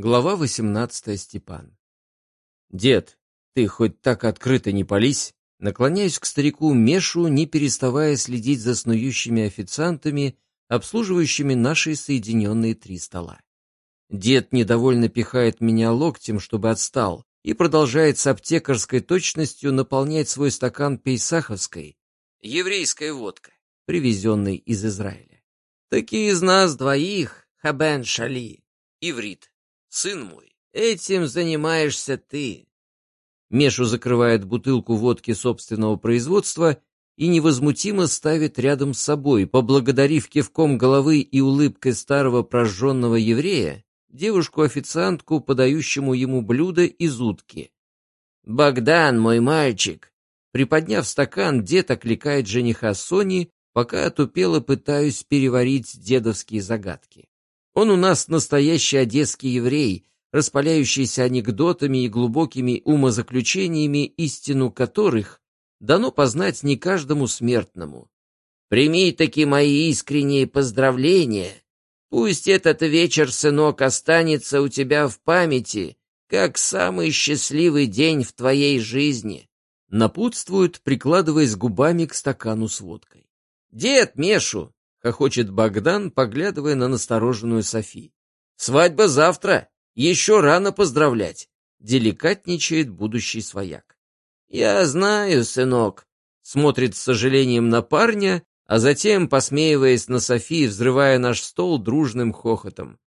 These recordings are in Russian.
Глава 18 Степан. «Дед, ты хоть так открыто не пались?» Наклоняюсь к старику Мешу, не переставая следить за снующими официантами, обслуживающими наши соединенные три стола. Дед недовольно пихает меня локтем, чтобы отстал, и продолжает с аптекарской точностью наполнять свой стакан пейсаховской, еврейской водкой, привезенной из Израиля. «Такие из нас двоих, Хабен Шали, иврит, сын мой, этим занимаешься ты. Мешу закрывает бутылку водки собственного производства и невозмутимо ставит рядом с собой, поблагодарив кивком головы и улыбкой старого прожженного еврея, девушку-официантку, подающему ему блюдо из утки. «Богдан, мой мальчик!» Приподняв стакан, дед окликает жениха Сони, пока отупело пытаюсь переварить дедовские загадки. Он у нас настоящий одесский еврей, распаляющийся анекдотами и глубокими умозаключениями, истину которых дано познать не каждому смертному. Прими таки мои искренние поздравления. Пусть этот вечер, сынок, останется у тебя в памяти, как самый счастливый день в твоей жизни. Напутствует, прикладываясь губами к стакану с водкой. Дед Мешу, — хохочет Богдан, поглядывая на настороженную Софи. «Свадьба завтра! Еще рано поздравлять!» — деликатничает будущий свояк. «Я знаю, сынок», — смотрит с сожалением на парня, а затем, посмеиваясь на Софи, взрывая наш стол дружным хохотом.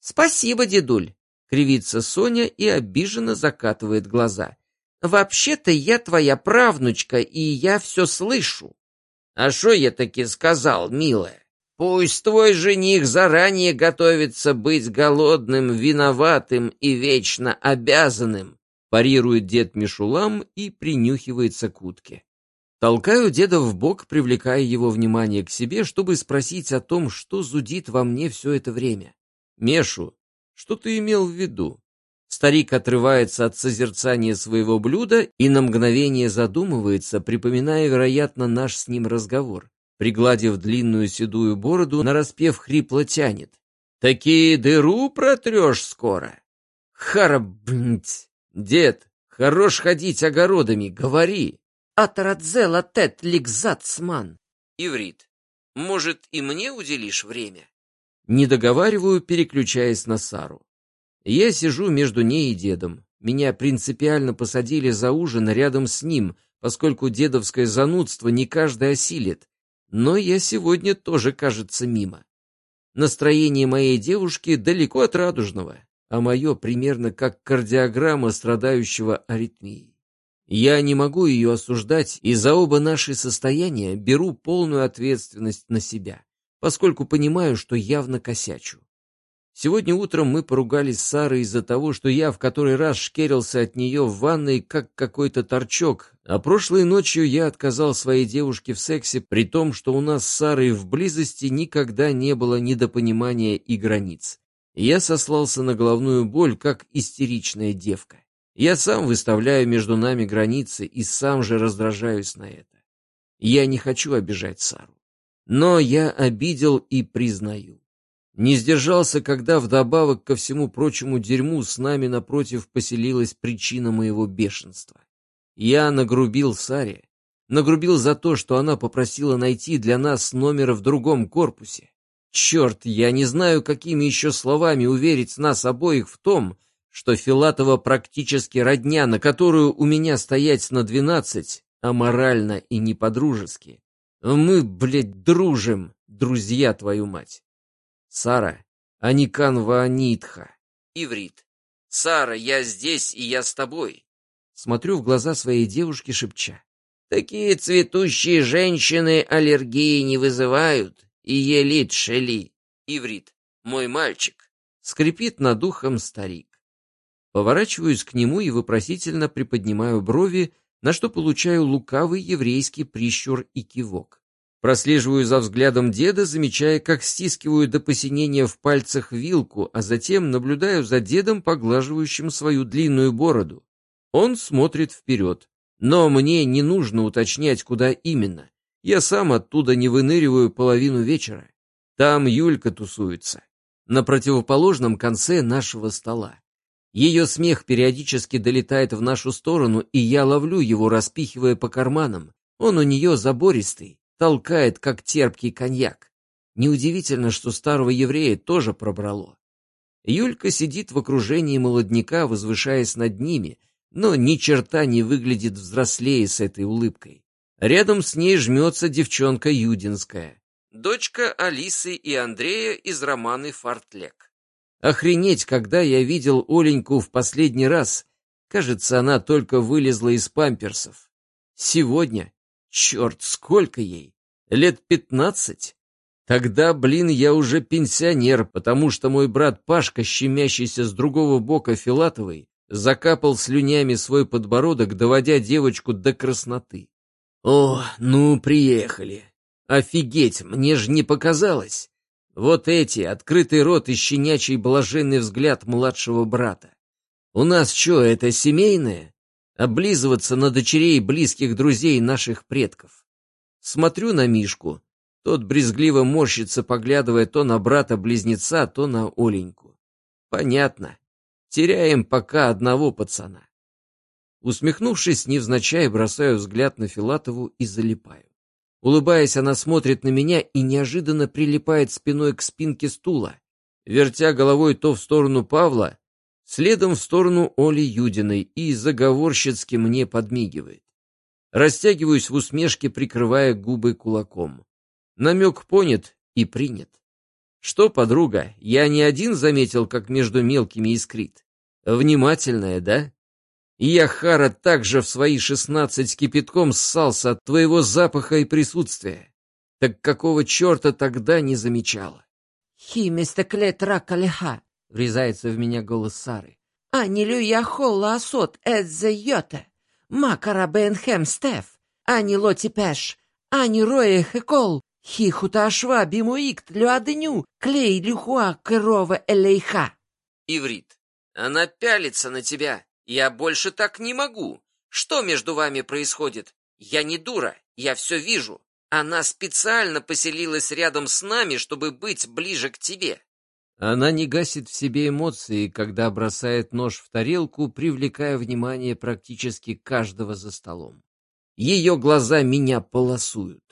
«Спасибо, дедуль!» — кривится Соня и обиженно закатывает глаза. «Вообще-то я твоя правнучка, и я все слышу». А что я таки сказал, милая? Пусть твой жених заранее готовится быть голодным, виноватым и вечно обязанным, парирует дед Мишулам и принюхивается к утке. Толкаю деда в бок, привлекая его внимание к себе, чтобы спросить о том, что зудит во мне все это время. Мешу, что ты имел в виду? Старик отрывается от созерцания своего блюда и на мгновение задумывается, припоминая, вероятно, наш с ним разговор. Пригладив длинную седую бороду, нараспев хрипло тянет. «Такие дыру протрешь скоро!» «Харабнть! Дед, хорош ходить огородами, говори!» «Атарадзела тет ликзацман!» Иврит. «Может, и мне уделишь время?» Не договариваю, переключаясь на Сару. Я сижу между ней и дедом. Меня принципиально посадили за ужин рядом с ним, поскольку дедовское занудство не каждый осилит. Но я сегодня тоже, кажется, мимо. Настроение моей девушки далеко от радужного, а мое примерно как кардиограмма страдающего аритмией. Я не могу ее осуждать, и за оба наши состояния беру полную ответственность на себя, поскольку понимаю, что явно косячу. Сегодня утром мы поругались с Сарой из-за того, что я в который раз шкерился от нее в ванной, как какой-то торчок, а прошлой ночью я отказал своей девушке в сексе, при том, что у нас с Сарой в близости никогда не было недопонимания и границ. Я сослался на головную боль, как истеричная девка. Я сам выставляю между нами границы и сам же раздражаюсь на это. Я не хочу обижать Сару. Но я обидел и признаю. Не сдержался, когда вдобавок ко всему прочему дерьму с нами напротив поселилась причина моего бешенства. Я нагрубил Саре, нагрубил за то, что она попросила найти для нас номер в другом корпусе. Черт, я не знаю, какими еще словами уверить нас обоих в том, что Филатова практически родня, на которую у меня стоять на двенадцать, аморально и не по-дружески. Мы, блядь, дружим, друзья твою мать. Сара, Аникан Ваанитха. Иврит. Сара, я здесь, и я с тобой. Смотрю в глаза своей девушки, шепча. Такие цветущие женщины аллергии не вызывают. И елит шели. Иврит. Мой мальчик. Скрипит над ухом старик. Поворачиваюсь к нему и вопросительно приподнимаю брови, на что получаю лукавый еврейский прищур и кивок. Прослеживаю за взглядом деда, замечая, как стискиваю до посинения в пальцах вилку, а затем наблюдаю за дедом, поглаживающим свою длинную бороду. Он смотрит вперед. Но мне не нужно уточнять, куда именно. Я сам оттуда не выныриваю половину вечера. Там Юлька тусуется. на противоположном конце нашего стола. Ее смех периодически долетает в нашу сторону, и я ловлю его, распихивая по карманам. Он у нее забористый, толкает, как терпкий коньяк. Неудивительно, что старого еврея тоже пробрало. Юлька сидит в окружении молодняка, возвышаясь над ними, но ни черта не выглядит взрослее с этой улыбкой. Рядом с ней жмется девчонка Юдинская, дочка Алисы и Андрея из романы «Фартлек». Охренеть, когда я видел Оленьку в последний раз. Кажется, она только вылезла из памперсов. Сегодня? Черт, сколько ей? Лет пятнадцать? Тогда, блин, я уже пенсионер, потому что мой брат Пашка, щемящийся с другого бока Филатовой, закапал слюнями свой подбородок, доводя девочку до красноты. О, ну, приехали. Офигеть, мне же не показалось. Вот эти, открытый рот и щенячий блаженный взгляд младшего брата. У нас что, это семейное? Облизываться на дочерей близких друзей наших предков. Смотрю на Мишку. Тот брезгливо морщится, поглядывая то на брата-близнеца, то на Оленьку. Понятно. Теряем пока одного пацана. Усмехнувшись, невзначай бросаю взгляд на Филатову и залипаю. Улыбаясь, она смотрит на меня и неожиданно прилипает спиной к спинке стула, вертя головой то в сторону Павла, следом в сторону Оли Юдиной и заговорщицки мне подмигивает. Растягиваюсь в усмешке, прикрывая губы кулаком. Намек понят и принят. Что, подруга, я не один заметил, как между мелкими искрит. Внимательная, да? Я, Хара, также в свои шестнадцать кипятком ссался от твоего запаха и присутствия. Так какого черта тогда не замечала? «Химестеклет ракалиха», — врезается в меня голос Сары. «Ани люя холла асот эдзе йоте, макара бенхем стеф, ани лоти пеш, ани роe хекол, хихута ашва бимуикт люаденю, клей люхуа керова элейха». Иврит. Она пялится на тебя, «Я больше так не могу. Что между вами происходит? Я не дура, я все вижу. Она специально поселилась рядом с нами, чтобы быть ближе к тебе». Она не гасит в себе эмоции, когда бросает нож в тарелку, привлекая внимание практически каждого за столом. Ее глаза меня полосуют.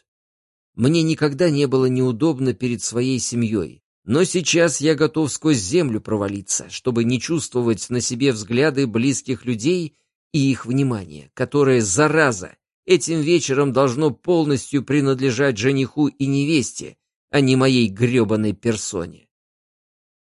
Мне никогда не было неудобно перед своей семьей. Но сейчас я готов сквозь землю провалиться, чтобы не чувствовать на себе взгляды близких людей и их внимание, которое, зараза, этим вечером должно полностью принадлежать жениху и невесте, а не моей гребаной персоне.